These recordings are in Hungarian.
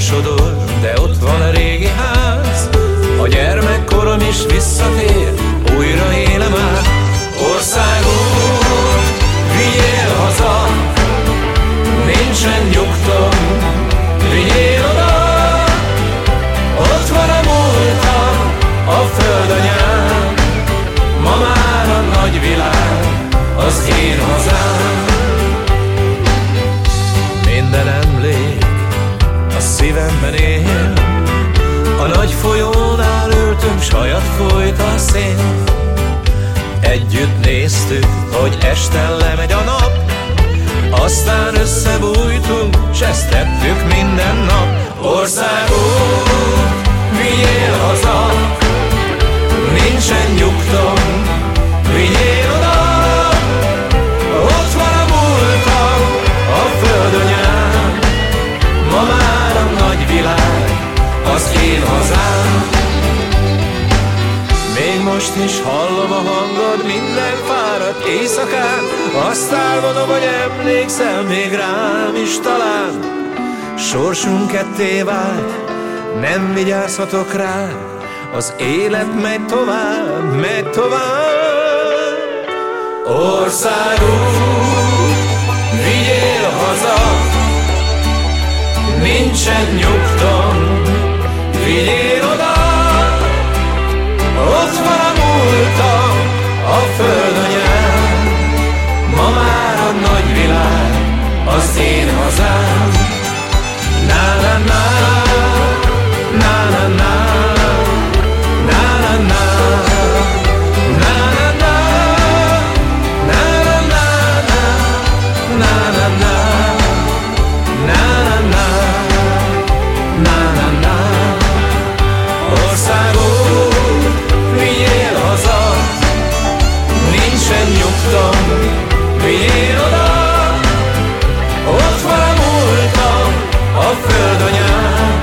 elsodor, de ott van a régi ház. A gyermekkorom is visszatér, újra élem Nagy folyónál ültünk, sajat folyt a szél. Együtt néztük, hogy este lemegy a nap Aztán összebújtunk, s ezt tettük minden nap Most is hallom a hangod minden fáradt éjszakán. Azt álmodom, hogy emlékszel még rám is talán. Sorsunk ketté vált, nem vigyázhatok rá. Az élet megy tovább, megy tovább. Országút, vigyél haza. Nincsen nyugtom, time. majd anyám,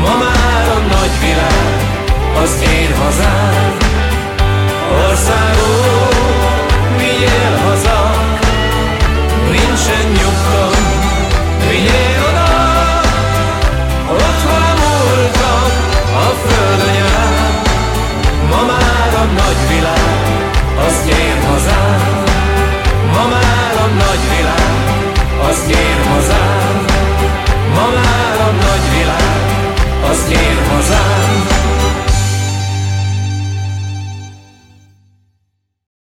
ma már a nagyvilág, az én hazám.